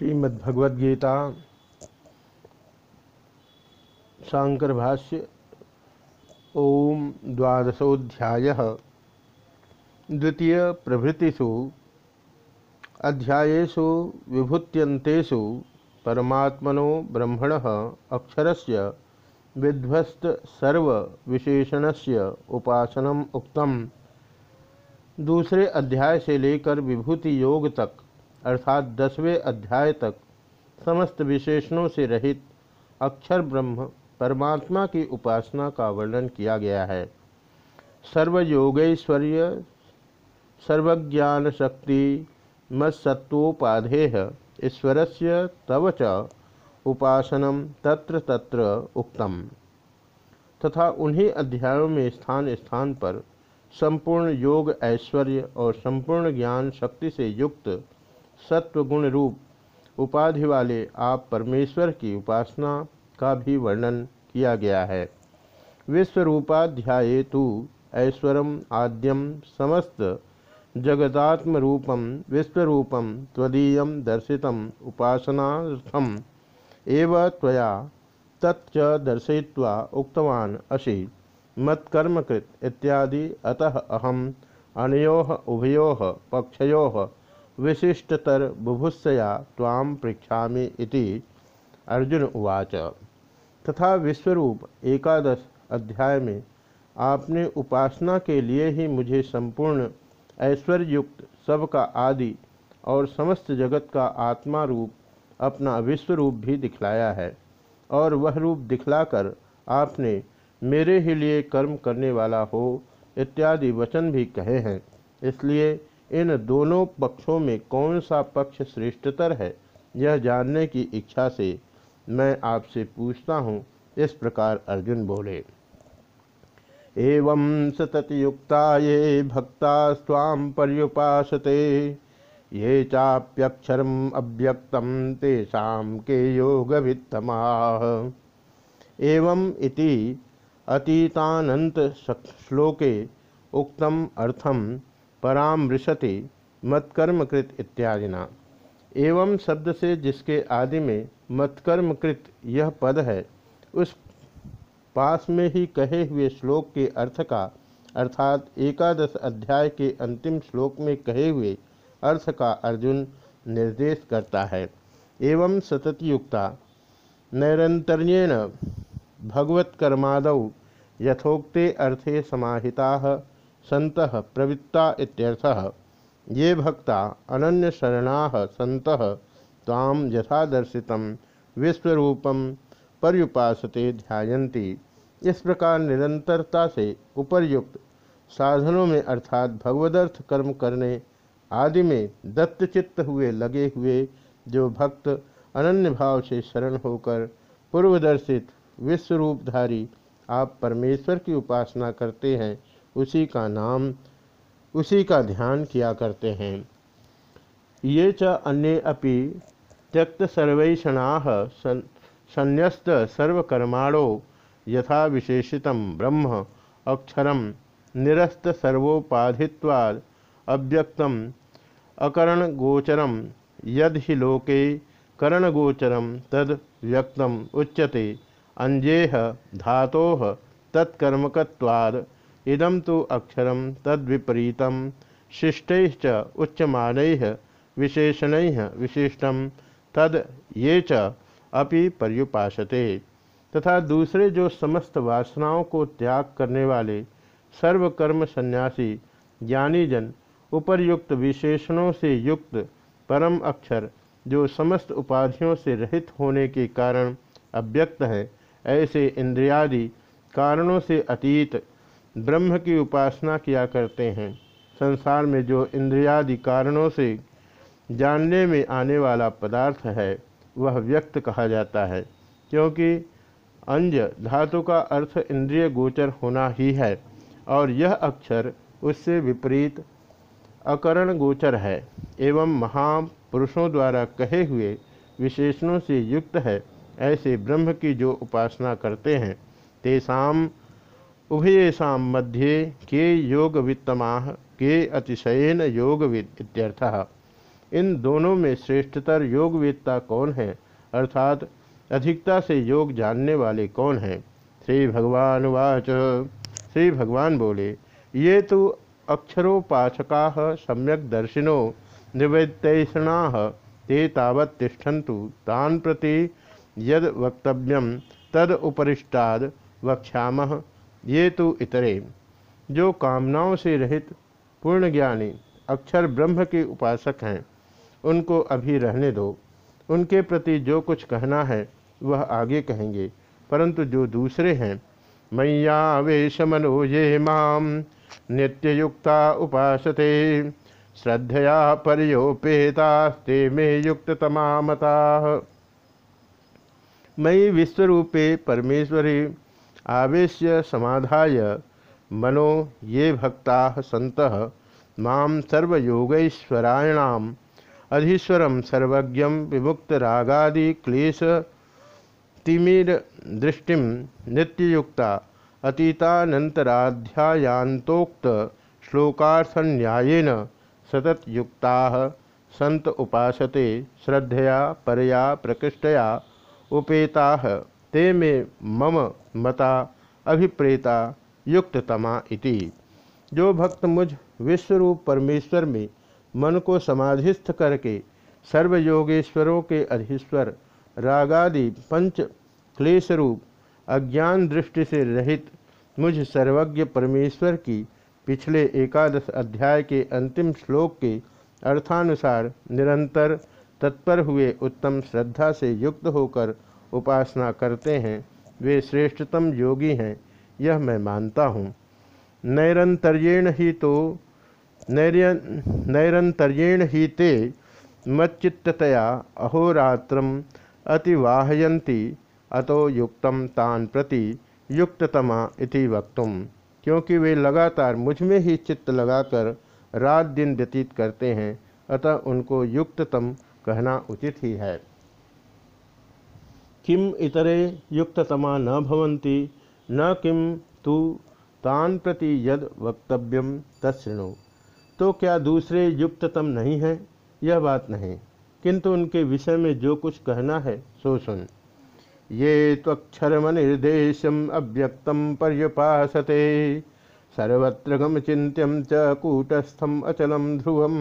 श्रीमद्भगवद्गीता शांकर भाष्य ओम द्वादशोध्याय द्वितीय प्रभृतिषु अध्यायेषु विभूत्यंतेषु परमात्मनो ब्रह्मण अक्षरस्य विध्वस्त सर्व विशेषणस्य उपासनम उक्तम। दूसरे अध्याय से लेकर विभूति योग तक। अर्थात दसवें अध्याय तक समस्त विशेषणों से रहित अक्षर ब्रह्म परमात्मा की उपासना का वर्णन किया गया है। सर्वयोगैश्वर्य सर्वज्ञान शक्ति मत्सत्वोपाधेय ईश्वर से तव च उपासनम तत्र तत्र उक्तम। तथा उन्हीं अध्यायों में स्थान स्थान पर संपूर्ण योग ऐश्वर्य और संपूर्ण ज्ञान शक्ति से युक्त सत्व गुण रूप उपाधि वाले आप परमेश्वर की उपासना का भी वर्णन किया गया है। विश्वरूपाध्याय तो ऐश्वरम आद्यम समस्त जगदात्म रूपम विश्वरूपम त्वदीय दर्शित उपासनार्थम एव त्वया तच्च दर्शय्वा उक्तवान असी मत्कर्मकृत इत्यादि अतः अहम अनो उभयो पक्षयो विशिष्टतर बुभुत्सया ताम पृछा इति अर्जुन उवाच। तथा विश्वरूप एकादश अध्याय में आपने उपासना के लिए ही मुझे संपूर्ण ऐश्वर्युक्त सबका आदि और समस्त जगत का आत्मा रूप अपना विश्व रूप भी दिखलाया है और वह रूप दिखलाकर आपने मेरे ही लिए कर्म करने वाला हो इत्यादि वचन भी कहे हैं। इसलिए इन दोनों पक्षों में कौन सा पक्ष श्रेष्ठतर है, यह जानने की इच्छा से मैं आपसे पूछता हूँ। इस प्रकार अर्जुन बोले, एवं सततयुक्ता ये भक्ता स्वाम पर्युपासते, ये चाप्यक्षरम अव्यक्तम तेषा के योग एवं इति अतीतानंत श्लोके उक्तम अर्थम परामृशति मत्कर्मकृत इत्यादिना। एवं शब्द से जिसके आदि में मत्कर्मकृत यह पद है, उस पास में ही कहे हुए श्लोक के अर्थ का, अर्थात एकादश अध्याय के अंतिम श्लोक में कहे हुए अर्थ का अर्जुन निर्देश करता है। एवं सततयुक्ता, नैरंतर्येण भगवत्कर्माद यथोक्ते अर्थे समाहिता संत प्रवृत्ता इत्यर्थः। ये भक्ता अनन्य शरणा सत ताम विश्वरूपम पर्युपासते ध्यायन्ति। इस प्रकार निरंतरता से उपर्युक्त साधनों में अर्थात भगवदर्थ कर्म करने आदि में दत्तचित्त हुए लगे हुए जो भक्त अनन्य भाव से शरण होकर पूर्वदर्शित विश्वरूपधारी आप परमेश्वर की उपासना करते हैं उसी का नाम, उसी का ध्यान किया करते हैं। ये च अन्य अपि त्यक्त सर्वैषणा संन्यस्त सर्वकर्माणो यथा विशेषित ब्रह्म अक्षर निरस्त सर्वोपाधिवाद अव्यक्तम अकरण गोचरम यद ही लोके करणगोचरम तद व्यक्तम उच्यते। अंजेह धातो तत्कर्मकवाद इदम तो अक्षर तद्विपरीत शिष्ट उच्यमान विशेषण विशिष्ट, तद ये अपि पर्युपासते। तथा दूसरे जो समस्त वासनाओं को त्याग करने वाले, सर्वकर्म सन्यासी ज्ञानी जन उपर्युक्त विशेषणों से युक्त परम अक्षर, जो समस्त उपाधियों से रहित होने के कारण अव्यक्त है, ऐसे इंद्रियादि कारणों से अतीत ब्रह्म की उपासना किया करते हैं। संसार में जो इंद्रियादि कारणों से जानने में आने वाला पदार्थ है, वह व्यक्त कहा जाता है, क्योंकि अंज धातु का अर्थ इंद्रिय गोचर होना ही है, और यह अक्षर उससे विपरीत अकरण गोचर है, एवं महापुरुषों द्वारा कहे हुए विशेषणों से युक्त है, ऐसे ब्रह्म की जो उपासना करते हैं तेषाम उभयेषा मध्ये के योग वित्तमा के अतिशयन योगविद इत्यर्थः इन दोनों में श्रेष्ठतर योगवेत्ता कौन है? अर्थात, अधिकता से योग जानने वाले कौन हैं? श्री भगवान वाच। श्री भगवान बोले, ये तो अक्षरोपासका, सम्यक दर्शिनो निवेदना ते तावत तान प्रति यद वक्तव्यम तद उपरिष्टाद वक्ष्याम। ये तो इतरे। जो कामनाओं से रहित पूर्ण ज्ञानी अक्षर ब्रह्म के उपासक हैं, उनको अभी रहने दो। उनके प्रति जो कुछ कहना है, वह आगे कहेंगे। परंतु जो दूसरे हैं मैया वेश मनो ये माम, नित्ययुक्ता उपासते, श्रद्धया परयोपेतास्ते मे युक्त तमामता मयि विश्वरूपे परमेश्वरी आवेश समाधाय। मनो ये भक्ता सत, माँ सर्वयोगैश्वरायणाम। अधीश्वरम सर्वज्ञ विमुक्त रागादि क्लेश तिमिर दृष्टि नित्ययुक्ता। अतीतानंतराध्यायांतोक्त सतत युक्ता संत उपासते, श्रद्धया, परया, प्रकृष्टया उपेता। ते मे मम मता अभिप्रेता युक्ततमा इति। जो भक्त मुझ विश्वरूप परमेश्वर में मन को समाधिस्थ करके, सर्वयोगेश्वरों के अधीश्वर, रागादि पंच क्लेश रूप अज्ञान दृष्टि से रहित मुझ सर्वज्ञ परमेश्वर की पिछले एकादश अध्याय के अंतिम श्लोक के अर्थानुसार निरंतर तत्पर हुए उत्तम श्रद्धा से युक्त होकर उपासना करते हैं, वे श्रेष्ठतम योगी हैं, यह मैं मानता हूँ। नैरंतर्येण ही तो नैर्य, नैरंतर्येण ही ते मच्चित्तया अहोरात्र अतिवाहयती अतो युक्तम तान प्रति युक्ततमा इति वक्तुम, क्योंकि वे लगातार मुझमें ही चित्त लगाकर रात दिन व्यतीत करते हैं, अतः उनको युक्ततम कहना उचित ही है। किम इतरे युक्ततमा न भवन्ति, न किम तु तान प्रति यद वक्तव्यम तत्णु तो क्या दूसरे युक्ततम नहीं है? यह बात नहीं। किंतु उनके विषय में जो कुछ कहना है, सो सुन। ये त्वक्षरमनिर्देशम अव्यक्तम पर्युपासते। सर्वत्र गम चिंत्यम च कूटस्थम अचलम ध्रुवम।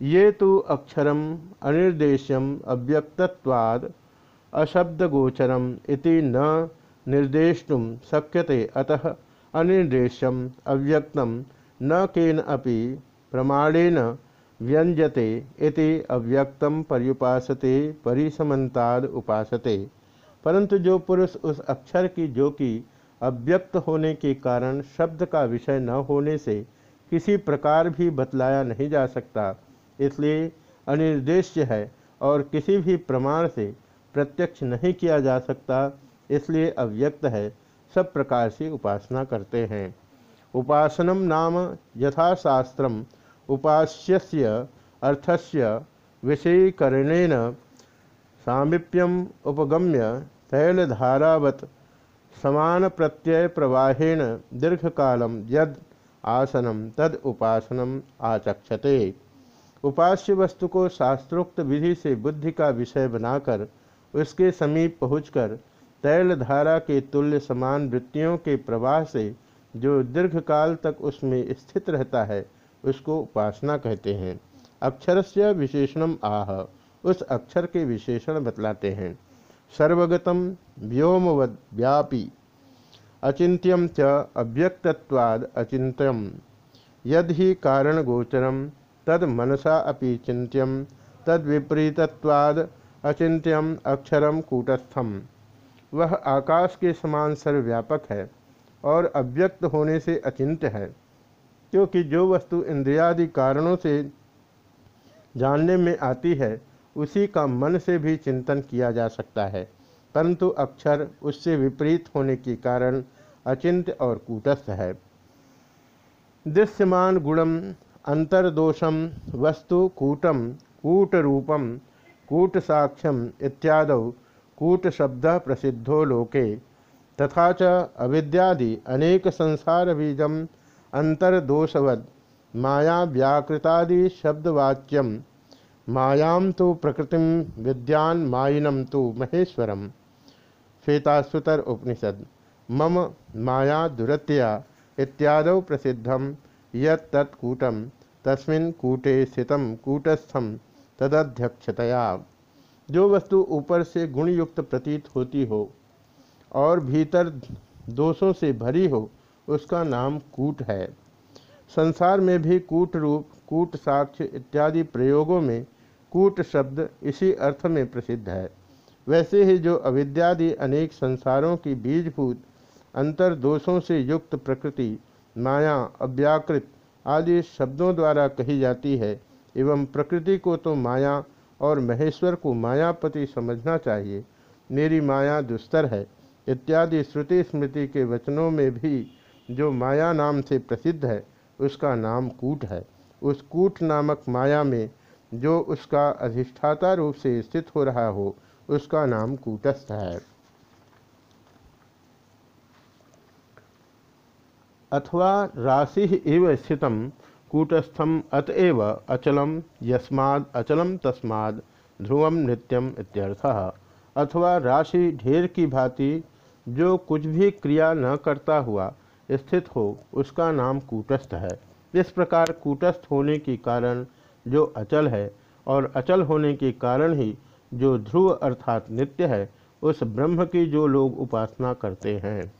ये तो अक्षरम अनिर्देश्यम अव्यक्तवाद अशब्दगोचरम इति न निर्देष्टुम शक्यते। अतः अनिर्देश्यम अव्यक्तम न केन अपि प्रमाणेन व्यंजते इति अव्यक्तम पर्युपासते, परिसमन्ताद उपासते। परंतु जो पुरुष उस अक्षर की, जो कि अव्यक्त होने के कारण शब्द का विषय न होने से किसी प्रकार भी बतलाया नहीं जा सकता इसलिए अनिर्देश्य है और किसी भी प्रमाण से प्रत्यक्ष नहीं किया जा सकता, इसलिए अव्यक्त है। सब प्रकार से उपासना करते हैं। उपासनम नाम यथाशास्त्रम उपास्य अर्थस्य विषयीकरणेन सामीप्यम उपगम्य तैलधारावत समान प्रत्यय प्रवाहेण दीर्घकालम यद आसनम तद उपासनम आचक्षते। उपास्य वस्तु को शास्त्रोक्त विधि से बुद्धि का विषय बनाकर उसके समीप पहुंचकर तैल धारा के तुल्य समान वृत्तियों के प्रवाह से जो दीर्घकाल तक उसमें स्थित रहता है, उसको उपासना कहते हैं। अक्षर से विशेषणम आह, उस अक्षर के विशेषण बतलाते हैं। सर्वगतम व्योमवद व्यापी अचिंत्यम च अव्यक्तवाद अचिंत्यम यद ही कारण गोचरम तद मनसा अपि चिंत्यम तद विपरीतवाद अचिंत्यम अक्षरम कूटस्थम। वह आकाश के समान सर्वव्यापक है और अव्यक्त होने से अचिंत्य है, क्योंकि जो वस्तु इंद्रियादि कारणों से जानने में आती है, उसी का मन से भी चिंतन किया जा सकता है। परंतु अक्षर उससे विपरीत होने के कारण अचिंत्य और कूटस्थ है। दृश्यमान गुणम अंतर्दोषम वस्तु कूटम कूट रूपम कूट साक्ष्यम इत्याद कूट शब्द प्रसिद्धो लोके। तथा च अविद्यादि अनेक संसार बीजम अंतर्दोषवद माया व्याकृतादि शब्दवाच्यम मायां तो प्रकृति विद्यान माइनम तो महेश्वरम श्वेताश्वतर उपनिषद, मम माया दुरत्या इत्याद प्रसिद्धम यत्कूटम तस्मिन् कूटे कूटस्थम तदध्यक्षतया। जो वस्तु ऊपर से गुणयुक्त प्रतीत होती हो और भीतर दोषों से भरी हो, उसका नाम कूट है। संसार में भी कूट रूप, कूट साक्ष्य इत्यादि प्रयोगों में कूट शब्द इसी अर्थ में प्रसिद्ध है। वैसे ही जो अविद्यादि अनेक संसारों की बीजभूत अंतर दोषों से युक्त प्रकृति माया अव्याकृत आदि शब्दों द्वारा कही जाती है, एवं प्रकृति को तो माया और महेश्वर को मायापति समझना चाहिए। मेरी माया दुस्तर है, इत्यादि श्रुति स्मृति के वचनों में भी जो माया नाम से प्रसिद्ध है, उसका नाम कूट है। उस कूट नामक माया में जो उसका अधिष्ठाता रूप से स्थित हो रहा हो, उसका नाम कूटस्थ है। अथवा राशि इव स्थित कूटस्थम अतएव अचलम यस्माद अचलम तस्माद ध्रुवम नित्यम इत्यर्थः। अथवा राशि ढेर की भांति जो कुछ भी क्रिया न करता हुआ स्थित हो, उसका नाम कूटस्थ है। इस प्रकार कूटस्थ होने के कारण जो अचल है और अचल होने के कारण ही जो ध्रुव अर्थात नित्य है, उस ब्रह्म की जो लोग उपासना करते हैं।